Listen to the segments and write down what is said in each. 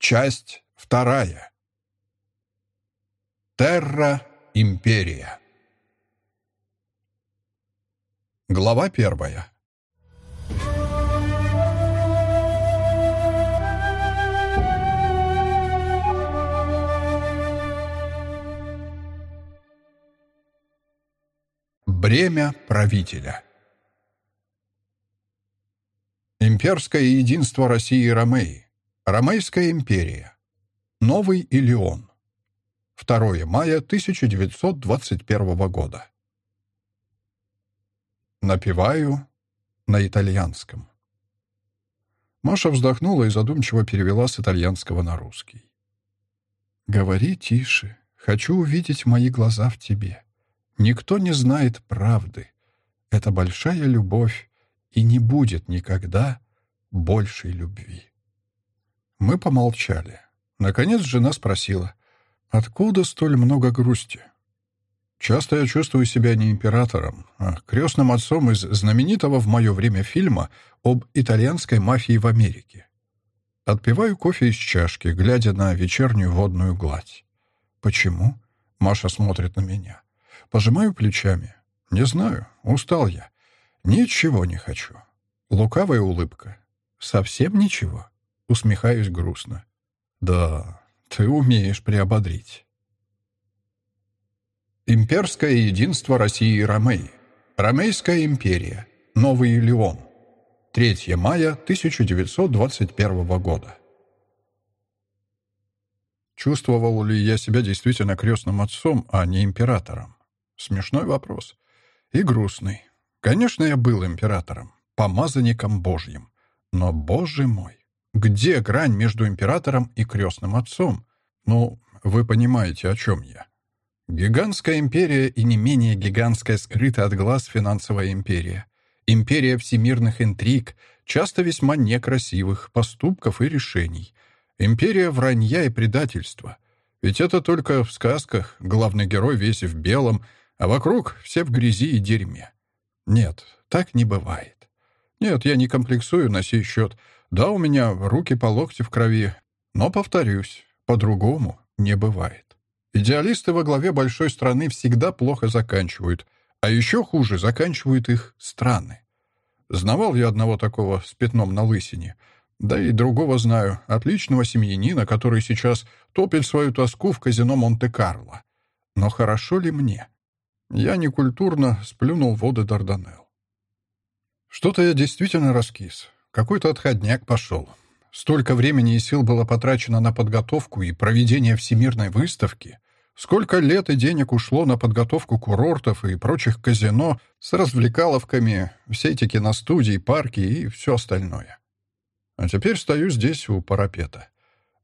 Часть вторая. Терра Империя. Глава первая. Бремя правителя. Имперское единство России и Ромеи. Ромейская империя. Новый Илион. 2 мая 1921 года. Напеваю на итальянском. Маша вздохнула и задумчиво перевела с итальянского на русский. «Говори тише. Хочу увидеть мои глаза в тебе. Никто не знает правды. Это большая любовь, и не будет никогда большей любви». Мы помолчали. Наконец жена спросила, «Откуда столь много грусти?» Часто я чувствую себя не императором, а крестным отцом из знаменитого в мое время фильма об итальянской мафии в Америке. Отпиваю кофе из чашки, глядя на вечернюю водную гладь. «Почему?» — Маша смотрит на меня. Пожимаю плечами. «Не знаю. Устал я. Ничего не хочу». Лукавая улыбка. «Совсем ничего?» Усмехаюсь грустно. «Да, ты умеешь приободрить». Имперское единство России и Ромеи. Ромейская империя. Новый Леон. 3 мая 1921 года. Чувствовал ли я себя действительно крестным отцом, а не императором? Смешной вопрос. И грустный. Конечно, я был императором, помазанником Божьим. Но, Боже мой, где грань между императором и крестным отцом? Ну, вы понимаете, о чем я. Гигантская империя и не менее гигантская скрытая от глаз финансовая империя. Империя всемирных интриг, часто весьма некрасивых поступков и решений. Империя вранья и предательства. Ведь это только в сказках главный герой весь в белом, а вокруг все в грязи и дерьме. Нет, так не бывает. Нет, я не комплексую на сей счет. Да, у меня руки по локти в крови, но, повторюсь, по-другому не бывает. Идеалисты во главе большой страны всегда плохо заканчивают, а еще хуже заканчивают их страны. Знавал я одного такого с пятном на лысине, да и другого знаю, отличного семьянина, который сейчас топит свою тоску в казино Монте-Карло. Но хорошо ли мне? Я некультурно сплюнул воды Дарданелл. Что-то я действительно раскис. Какой-то отходняк пошел. Столько времени и сил было потрачено на подготовку и проведение всемирной выставки. Сколько лет и денег ушло на подготовку курортов и прочих казино с развлекаловками, все эти киностудии, парки и все остальное. А теперь стою здесь у парапета.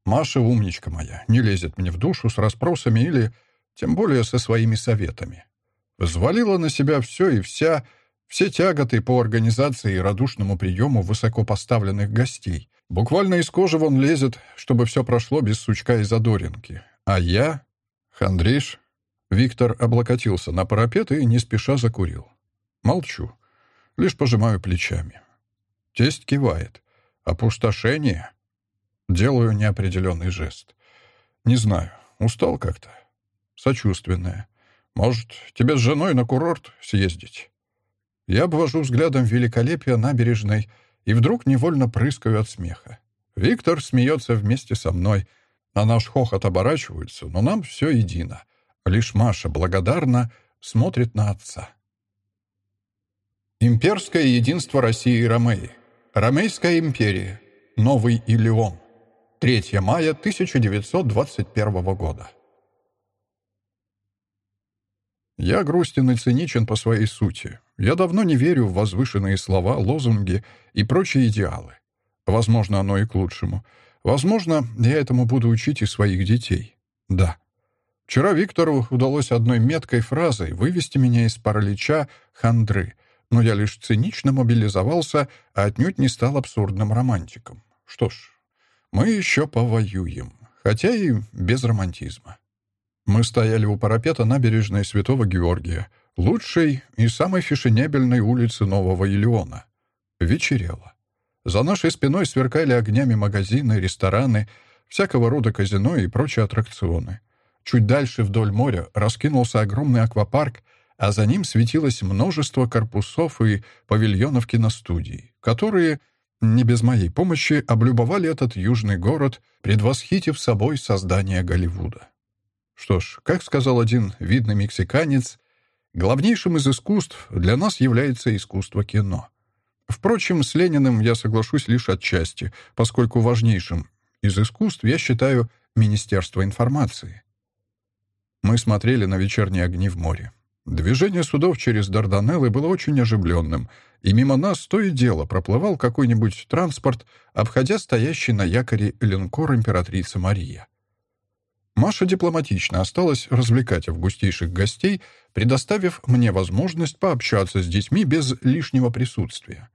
Маша, умничка моя, не лезет мне в душу с расспросами или, тем более, со своими советами. Взвалила на себя все и вся, все тяготы по организации и радушному приему высокопоставленных гостей. Буквально из кожи вон лезет, чтобы все прошло без сучка и задоринки. А я... Хандриш... Виктор облокотился на парапет и не спеша закурил. Молчу. Лишь пожимаю плечами. Тесть кивает. Опустошение? Делаю неопределенный жест. Не знаю. Устал как-то. Сочувственное. Может, тебе с женой на курорт съездить? Я обвожу взглядом великолепие набережной и вдруг невольно прыскаю от смеха. Виктор смеется вместе со мной. На наш хохот оборачиваются, но нам все едино. Лишь Маша благодарно смотрит на отца. Имперское единство России и Ромеи. Ромейская империя. Новый Илион. 3 мая 1921 года. Я грустен и циничен по своей сути. Я давно не верю в возвышенные слова, лозунги и прочие идеалы. Возможно, оно и к лучшему. Возможно, я этому буду учить и своих детей. Да. Вчера Виктору удалось одной меткой фразой вывести меня из паралича хандры, но я лишь цинично мобилизовался, а отнюдь не стал абсурдным романтиком. Что ж, мы еще повоюем, хотя и без романтизма. Мы стояли у парапета набережной Святого Георгия, лучшей и самой фешенебельной улицы Нового Елеона. Вечерело. За нашей спиной сверкали огнями магазины, рестораны, всякого рода казино и прочие аттракционы. Чуть дальше вдоль моря раскинулся огромный аквапарк, а за ним светилось множество корпусов и павильонов киностудий, которые, не без моей помощи, облюбовали этот южный город, предвосхитив собой создание Голливуда. Что ж, как сказал один видный мексиканец, главнейшим из искусств для нас является искусство кино. Впрочем, с Лениным я соглашусь лишь отчасти, поскольку важнейшим из искусств я считаю Министерство информации. Мы смотрели на вечерние огни в море. Движение судов через Дарданеллы было очень оживленным, и мимо нас то и дело проплывал какой-нибудь транспорт, обходя стоящий на якоре линкор императрицы Мария. Маша дипломатично осталась развлекать августейших гостей, предоставив мне возможность пообщаться с детьми без лишнего присутствия.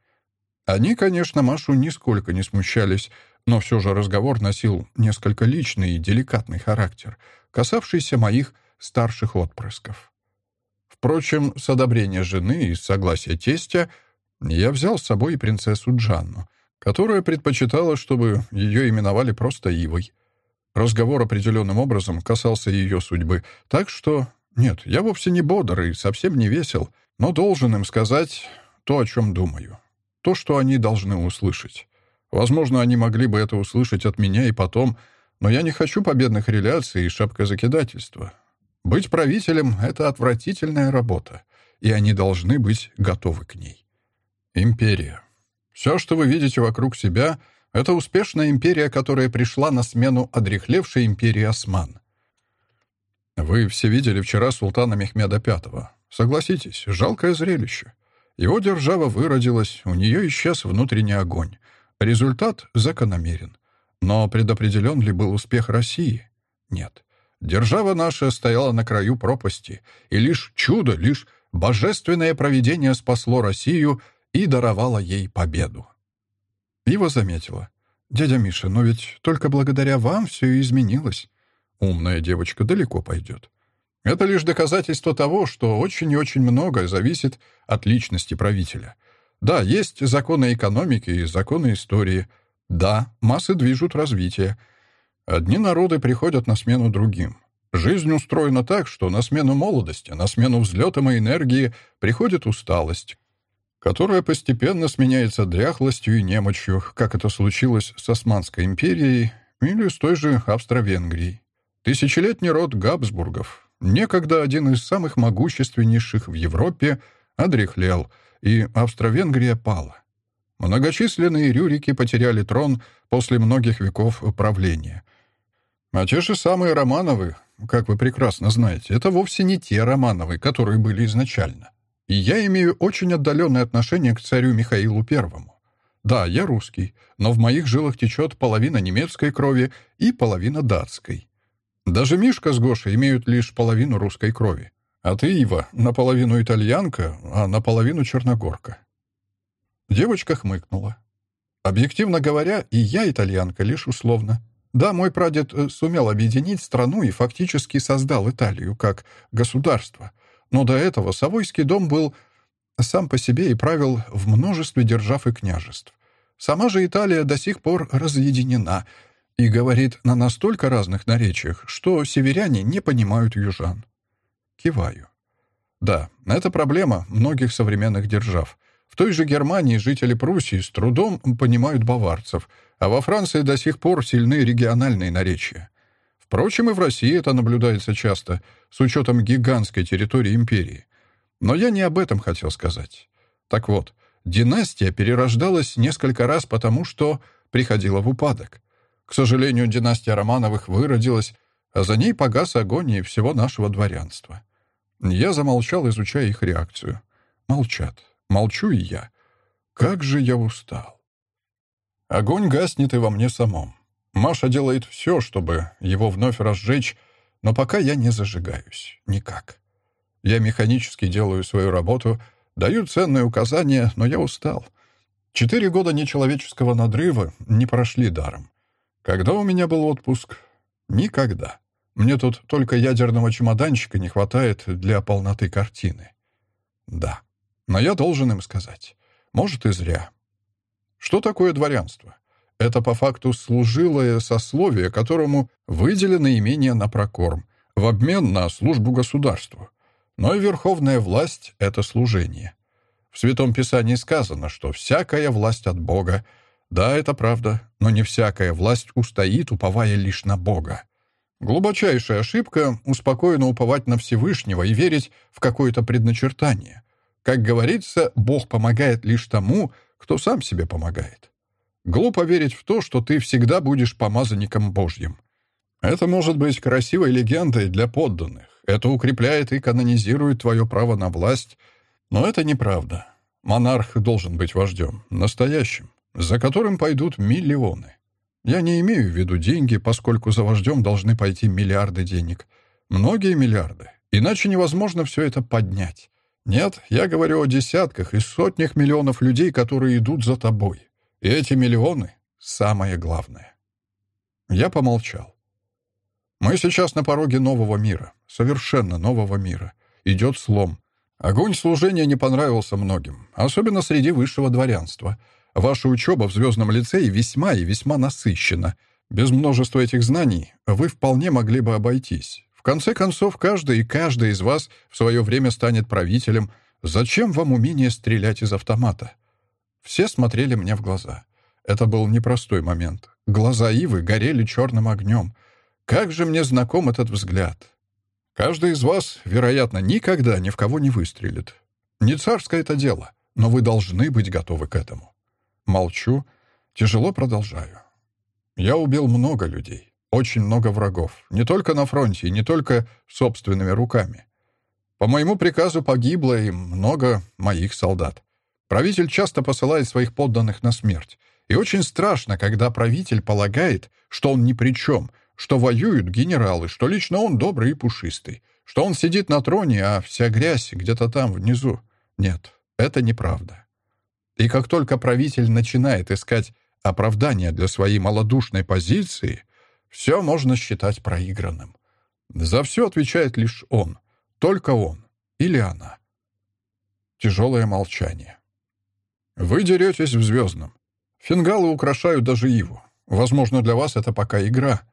Они, конечно, Машу нисколько не смущались, но все же разговор носил несколько личный и деликатный характер, касавшийся моих старших отпрысков. Впрочем, с одобрения жены и согласия тестя я взял с собой принцессу Джанну, которая предпочитала, чтобы ее именовали просто Ивой. Разговор определенным образом касался ее судьбы, так что... Нет, я вовсе не бодр и совсем не весел, но должен им сказать то, о чем думаю. То, что они должны услышать. Возможно, они могли бы это услышать от меня и потом, но я не хочу победных реляций и шапкозакидательства. Быть правителем — это отвратительная работа, и они должны быть готовы к ней. Империя. Все, что вы видите вокруг себя, — это успешная империя, которая пришла на смену одрехлевшей империи Осман. Вы все видели вчера султана Мехмеда V. Согласитесь, жалкое зрелище. Его держава выродилась, у нее исчез внутренний огонь. Результат закономерен. Но предопределен ли был успех России? Нет. Держава наша стояла на краю пропасти, и лишь чудо, лишь божественное провидение спасло Россию и даровало ей победу. Ива заметила. «Дядя Миша, но ведь только благодаря вам все и изменилось. Умная девочка далеко пойдет. Это лишь доказательство того, что очень и очень многое зависит от личности правителя. Да, есть законы экономики и законы истории. Да, массы движут развитие. Одни народы приходят на смену другим. Жизнь устроена так, что на смену молодости, на смену взлетам и энергии приходит усталость, которая постепенно сменяется дряхлостью и немощью, как это случилось с Османской империей или с той же Австро-Венгрией. Тысячелетний род Габсбургов, некогда один из самых могущественнейших в Европе, одряхлел, и Австро-Венгрия пала. Многочисленные рюрики потеряли трон после многих веков правления. А те же самые Романовы, как вы прекрасно знаете, это вовсе не те Романовы, которые были изначально. И я имею очень отдаленное отношение к царю Михаилу Первому. Да, я русский, но в моих жилах течет половина немецкой крови и половина датской. Даже Мишка с Гошей имеют лишь половину русской крови. А ты, Ива, наполовину итальянка, а наполовину черногорка. Девочка хмыкнула. Объективно говоря, и я итальянка, лишь условно. Да, мой прадед э, сумел объединить страну и фактически создал Италию как государство. Но до этого Савойский дом был сам по себе и правил в множестве держав и княжеств. Сама же Италия до сих пор разъединена и говорит на настолько разных наречиях, что северяне не понимают южан. Киваю. Да, это проблема многих современных держав — в той же Германии жители Пруссии с трудом понимают баварцев, а во Франции до сих пор сильны региональные наречия. Впрочем, и в России это наблюдается часто, с учетом гигантской территории империи. Но я не об этом хотел сказать. Так вот, династия перерождалась несколько раз потому, что приходила в упадок. К сожалению, династия Романовых выродилась, а за ней погас огонь и всего нашего дворянства. Я замолчал, изучая их реакцию. Молчат. Молчу и я. Как же я устал. Огонь гаснет и во мне самом. Маша делает все, чтобы его вновь разжечь, но пока я не зажигаюсь. Никак. Я механически делаю свою работу, даю ценные указания, но я устал. Четыре года нечеловеческого надрыва не прошли даром. Когда у меня был отпуск? Никогда. Мне тут только ядерного чемоданчика не хватает для полноты картины. Да. Но я должен им сказать. Может, и зря. Что такое дворянство? Это по факту служилое сословие, которому выделено имение на прокорм, в обмен на службу государству. Но и верховная власть — это служение. В Святом Писании сказано, что всякая власть от Бога. Да, это правда, но не всякая власть устоит, уповая лишь на Бога. Глубочайшая ошибка — успокоенно уповать на Всевышнего и верить в какое-то предначертание. Как говорится, Бог помогает лишь тому, кто сам себе помогает. Глупо верить в то, что ты всегда будешь помазанником Божьим. Это может быть красивой легендой для подданных. Это укрепляет и канонизирует твое право на власть. Но это неправда. Монарх должен быть вождем, настоящим, за которым пойдут миллионы. Я не имею в виду деньги, поскольку за вождем должны пойти миллиарды денег. Многие миллиарды. Иначе невозможно все это поднять. Нет, я говорю о десятках и сотнях миллионов людей, которые идут за тобой. И эти миллионы — самое главное. Я помолчал. Мы сейчас на пороге нового мира. Совершенно нового мира. Идет слом. Огонь служения не понравился многим, особенно среди высшего дворянства — Ваша учеба в Звездном лицее весьма и весьма насыщена. Без множества этих знаний вы вполне могли бы обойтись. В конце концов, каждый и каждый из вас в свое время станет правителем. Зачем вам умение стрелять из автомата? Все смотрели мне в глаза. Это был непростой момент. Глаза Ивы горели черным огнем. Как же мне знаком этот взгляд. Каждый из вас, вероятно, никогда ни в кого не выстрелит. Не царское это дело, но вы должны быть готовы к этому. Молчу, тяжело продолжаю. Я убил много людей, очень много врагов, не только на фронте и не только собственными руками. По моему приказу погибло и много моих солдат. Правитель часто посылает своих подданных на смерть. И очень страшно, когда правитель полагает, что он ни при чем, что воюют генералы, что лично он добрый и пушистый, что он сидит на троне, а вся грязь где-то там внизу. Нет, это неправда. И как только правитель начинает искать оправдания для своей малодушной позиции, все можно считать проигранным. За все отвечает лишь он, только он или она. Тяжелое молчание. Вы деретесь в звездном. Фингалы украшают даже Иву. Возможно, для вас это пока игра.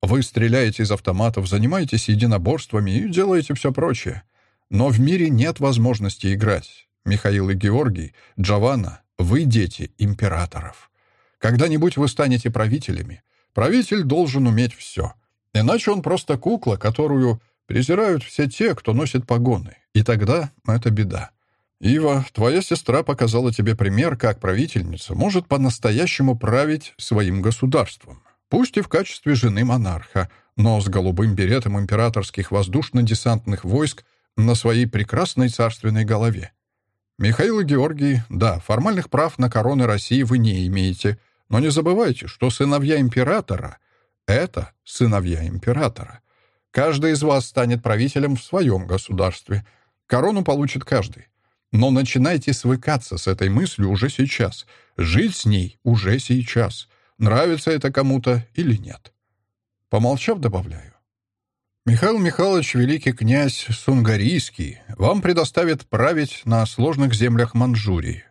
Вы стреляете из автоматов, занимаетесь единоборствами и делаете все прочее. Но в мире нет возможности играть. Михаил и Георгий, Джованна, вы дети императоров. Когда-нибудь вы станете правителями. Правитель должен уметь все. Иначе он просто кукла, которую презирают все те, кто носит погоны. И тогда это беда. Ива, твоя сестра показала тебе пример, как правительница может по-настоящему править своим государством. Пусть и в качестве жены монарха, но с голубым беретом императорских воздушно-десантных войск на своей прекрасной царственной голове. Михаил и Георгий, да, формальных прав на короны России вы не имеете, но не забывайте, что сыновья императора — это сыновья императора. Каждый из вас станет правителем в своем государстве. Корону получит каждый. Но начинайте свыкаться с этой мыслью уже сейчас. Жить с ней уже сейчас. Нравится это кому-то или нет. Помолчав, добавляю. Михаил Михайлович, великий князь Сунгарийский, вам предоставит править на сложных землях Манчжурии.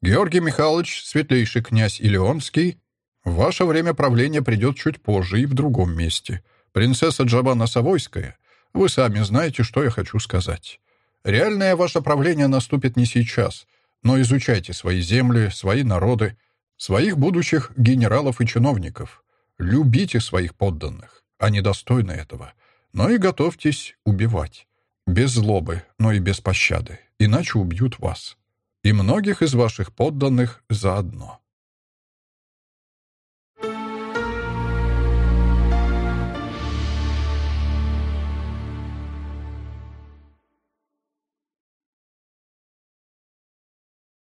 Георгий Михайлович, светлейший князь Илеонский, ваше время правления придет чуть позже и в другом месте. Принцесса Джабана Савойская, вы сами знаете, что я хочу сказать. Реальное ваше правление наступит не сейчас, но изучайте свои земли, свои народы, своих будущих генералов и чиновников. Любите своих подданных. Они достойны этого но и готовьтесь убивать. Без злобы, но и без пощады, иначе убьют вас. И многих из ваших подданных заодно.